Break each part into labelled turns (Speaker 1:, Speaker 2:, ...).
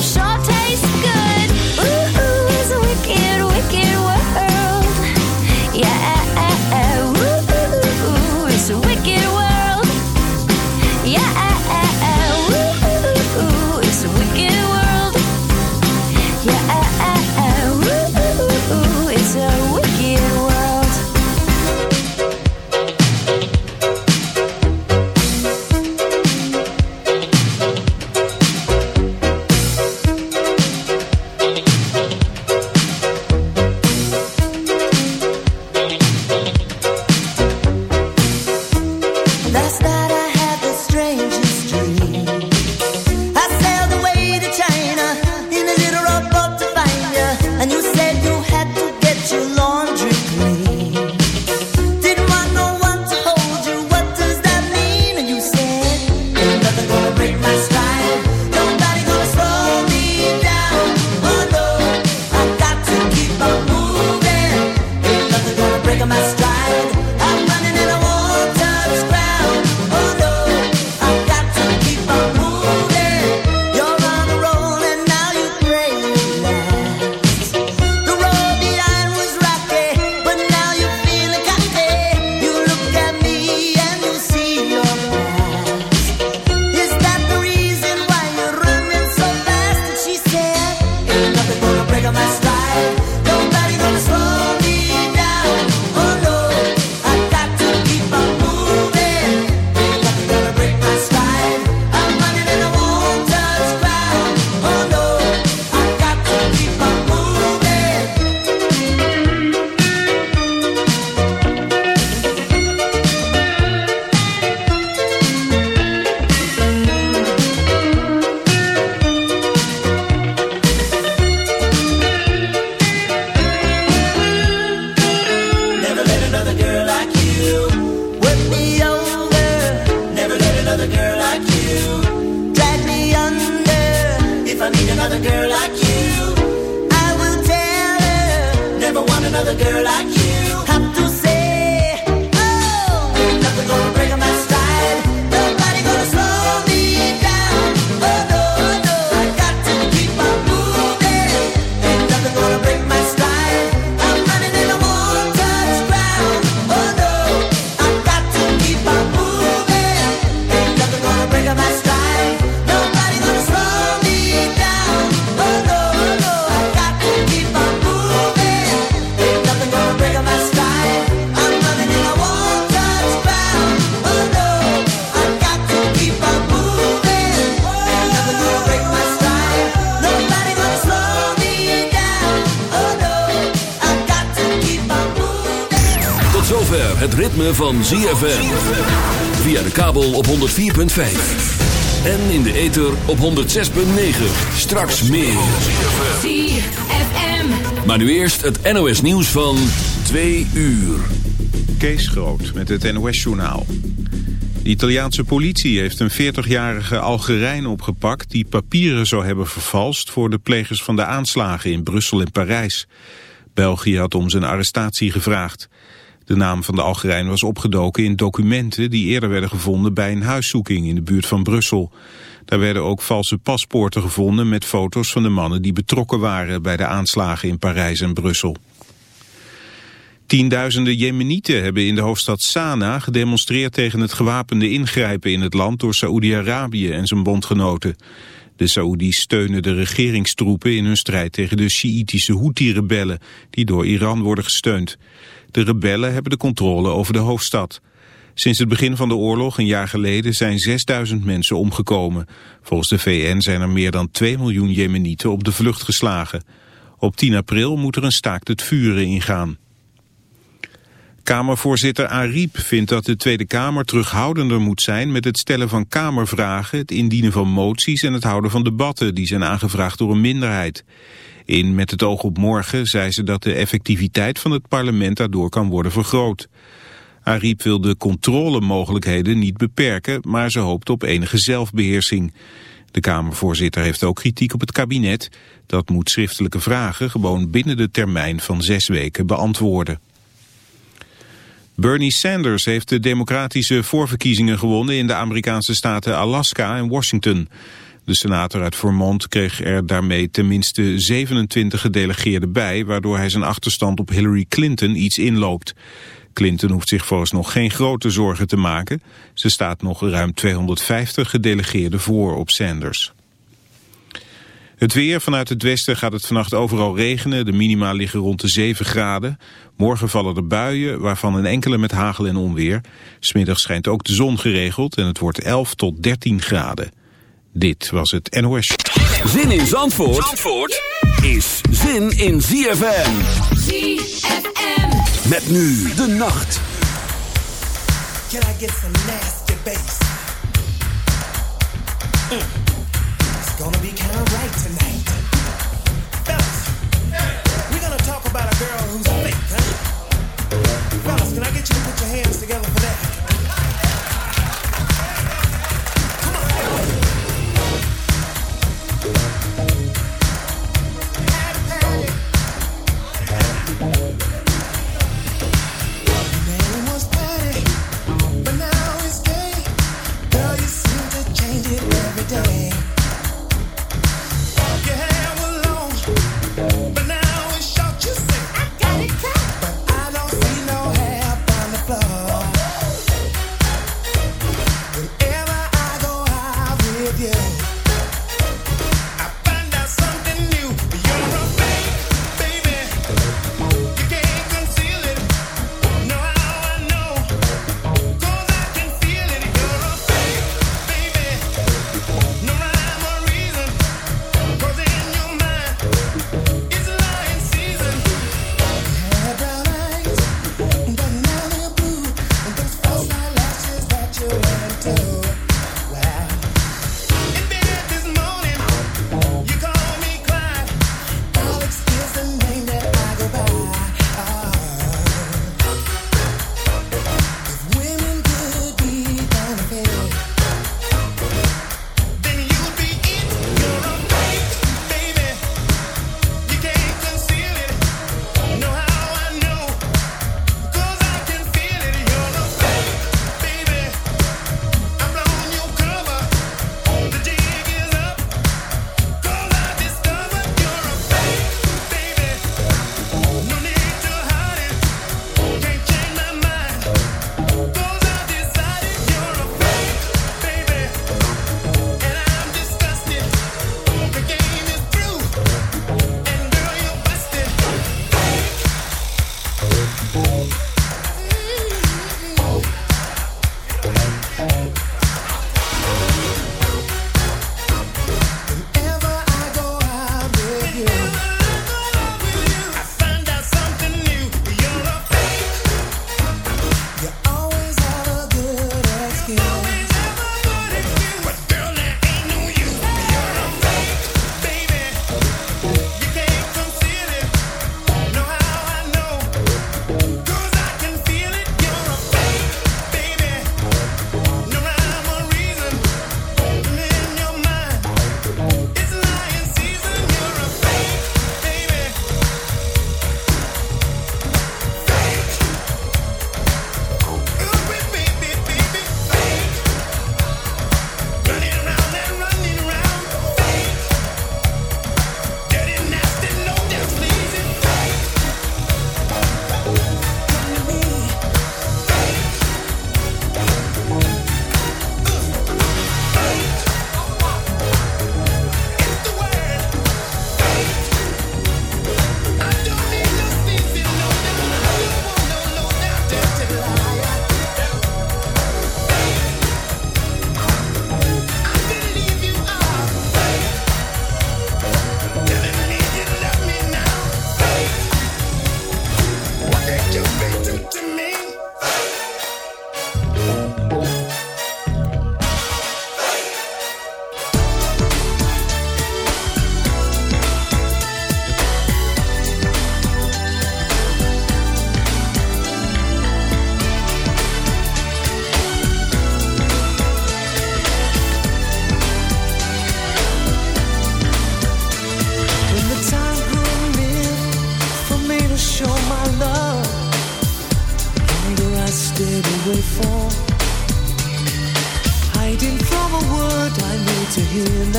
Speaker 1: The
Speaker 2: van ZFM. Via de kabel op 104.5. En in de ether op 106.9. Straks meer.
Speaker 1: ZFM.
Speaker 2: Maar nu eerst het NOS nieuws van 2 uur.
Speaker 3: Kees Groot met het NOS-journaal. De Italiaanse politie heeft een 40-jarige Algerijn opgepakt... die papieren zou hebben vervalst voor de plegers van de aanslagen in Brussel en Parijs. België had om zijn arrestatie gevraagd. De naam van de Algerijn was opgedoken in documenten... die eerder werden gevonden bij een huiszoeking in de buurt van Brussel. Daar werden ook valse paspoorten gevonden met foto's van de mannen... die betrokken waren bij de aanslagen in Parijs en Brussel. Tienduizenden Jemenieten hebben in de hoofdstad Sanaa gedemonstreerd tegen het gewapende ingrijpen in het land door Saoedi-Arabië en zijn bondgenoten. De Saoedi's steunen de regeringstroepen in hun strijd tegen de Sjiïtische Houthi-rebellen die door Iran worden gesteund. De rebellen hebben de controle over de hoofdstad. Sinds het begin van de oorlog, een jaar geleden, zijn 6000 mensen omgekomen. Volgens de VN zijn er meer dan 2 miljoen Jemenieten op de vlucht geslagen. Op 10 april moet er een staakt het vuren ingaan. Kamervoorzitter Ariep vindt dat de Tweede Kamer terughoudender moet zijn met het stellen van kamervragen, het indienen van moties en het houden van debatten die zijn aangevraagd door een minderheid. In Met het oog op morgen zei ze dat de effectiviteit van het parlement daardoor kan worden vergroot. Ariep wil de controlemogelijkheden niet beperken, maar ze hoopt op enige zelfbeheersing. De Kamervoorzitter heeft ook kritiek op het kabinet. Dat moet schriftelijke vragen gewoon binnen de termijn van zes weken beantwoorden. Bernie Sanders heeft de democratische voorverkiezingen gewonnen in de Amerikaanse staten Alaska en Washington. De senator uit Vermont kreeg er daarmee tenminste 27 gedelegeerden bij, waardoor hij zijn achterstand op Hillary Clinton iets inloopt. Clinton hoeft zich vooralsnog geen grote zorgen te maken. Ze staat nog ruim 250 gedelegeerden voor op Sanders. Het weer. Vanuit het westen gaat het vannacht overal regenen. De minima liggen rond de 7 graden. Morgen vallen er buien, waarvan een enkele met hagel en onweer. Smiddag schijnt ook de zon geregeld en het wordt 11 tot 13 graden. Dit was het NOS.
Speaker 2: Zin in Zandvoort, Zandvoort is zin in ZFM.
Speaker 1: ZFM.
Speaker 2: Met nu de nacht.
Speaker 4: Can I get some nasty bass? Mm. Gonna be kind of right tonight. Fellas, we're gonna talk about a girl who's? Fellas, can I get you to put your hands together for that?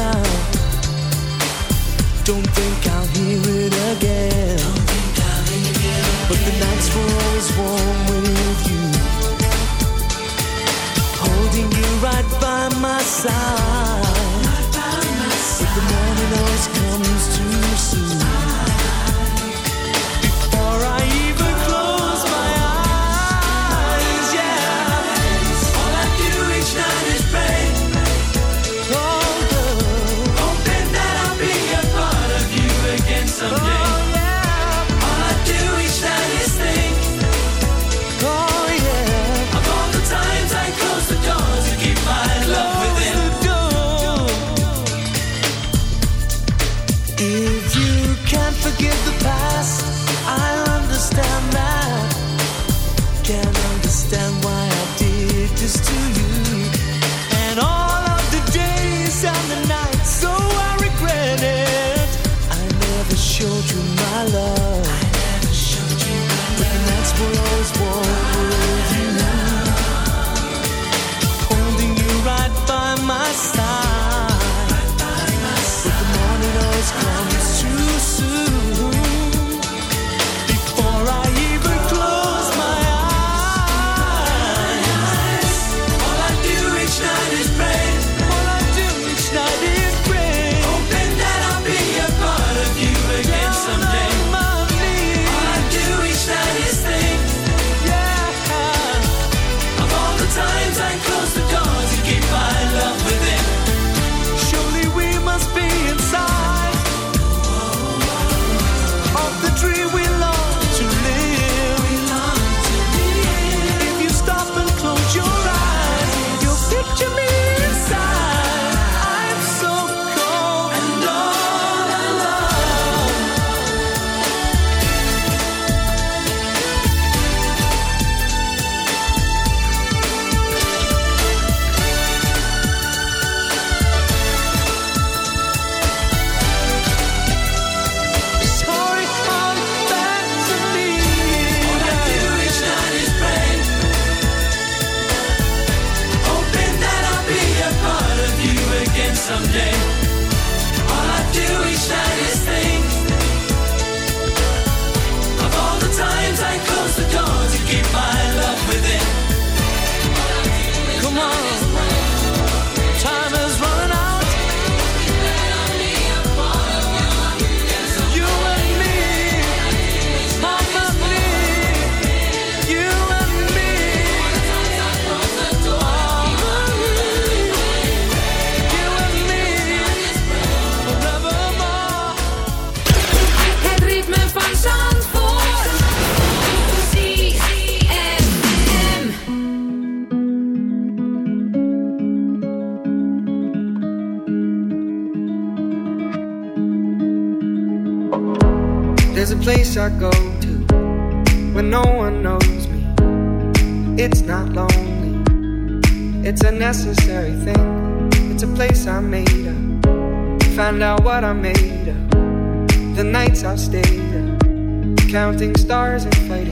Speaker 4: Now.
Speaker 5: Don't think I'll hear it again. But the nights were always warm with you. Holding you right by my side. But the morning always comes too soon.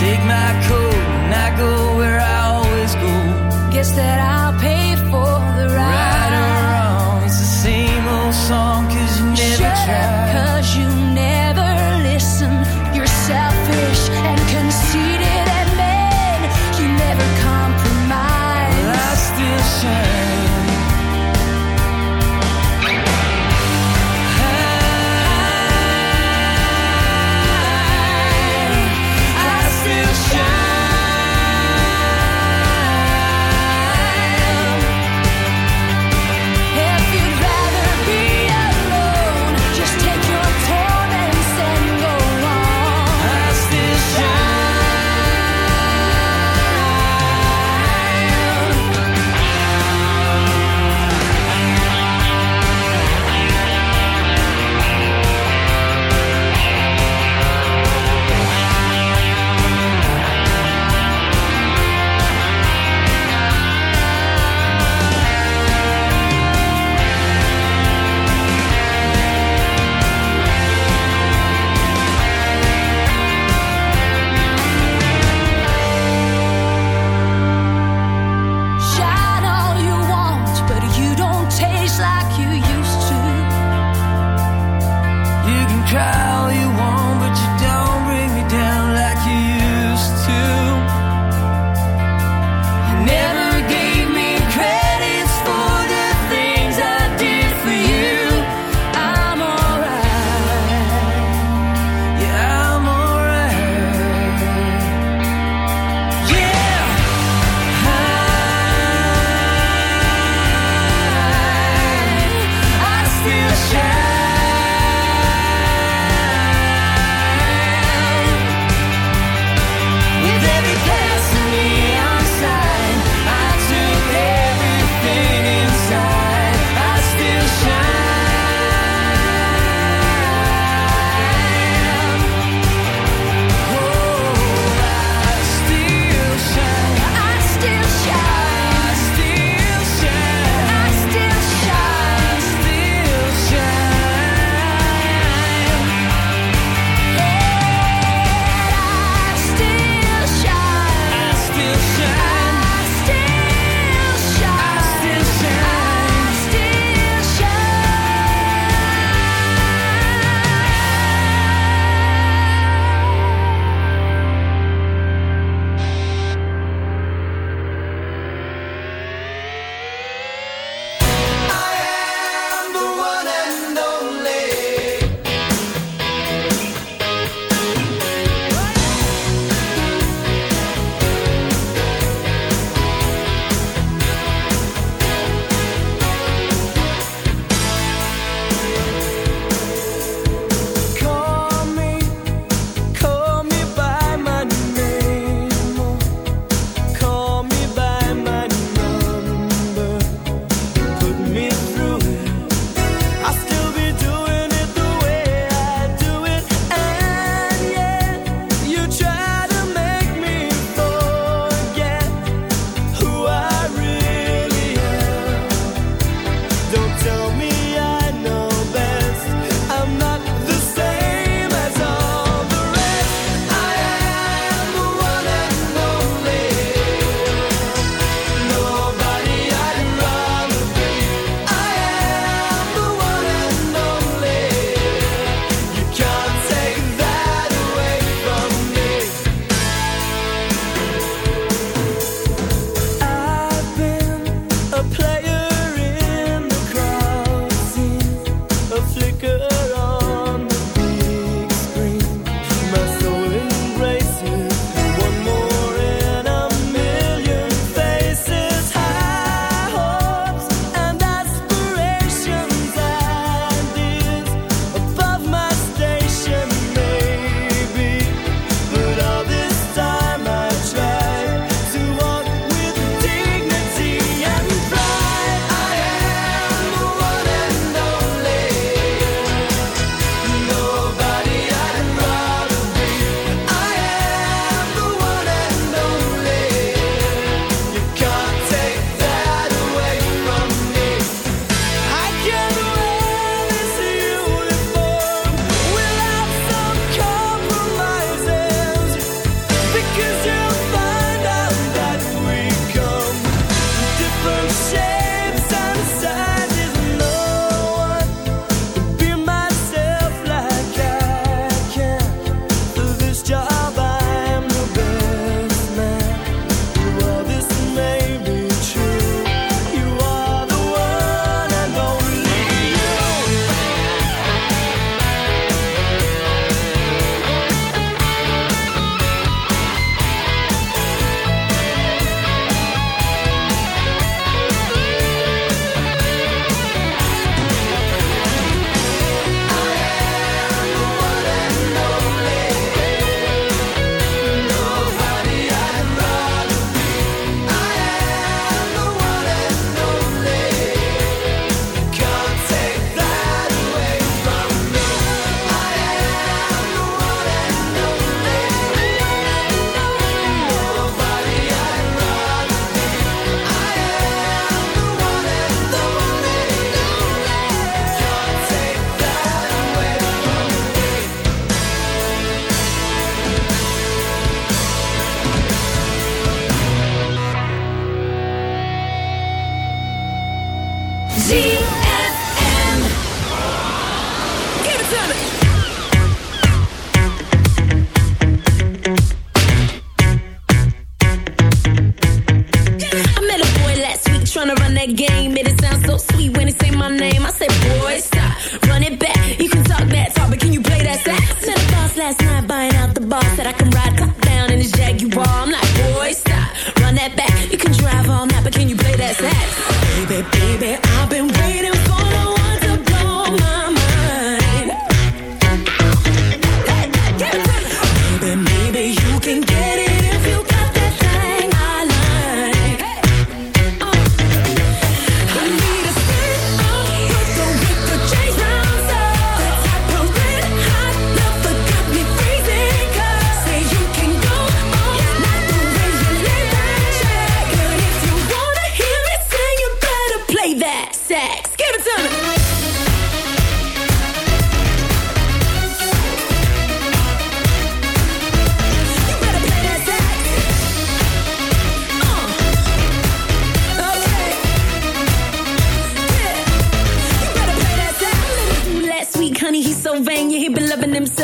Speaker 6: take my coat and I go where I
Speaker 7: always go. Guess that I'll pay.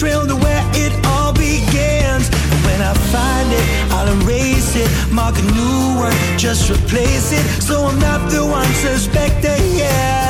Speaker 6: Trail to where it all begins. And when I find it, I'll erase it, mark a new one, just replace it. So I'm not the one suspected. Yeah,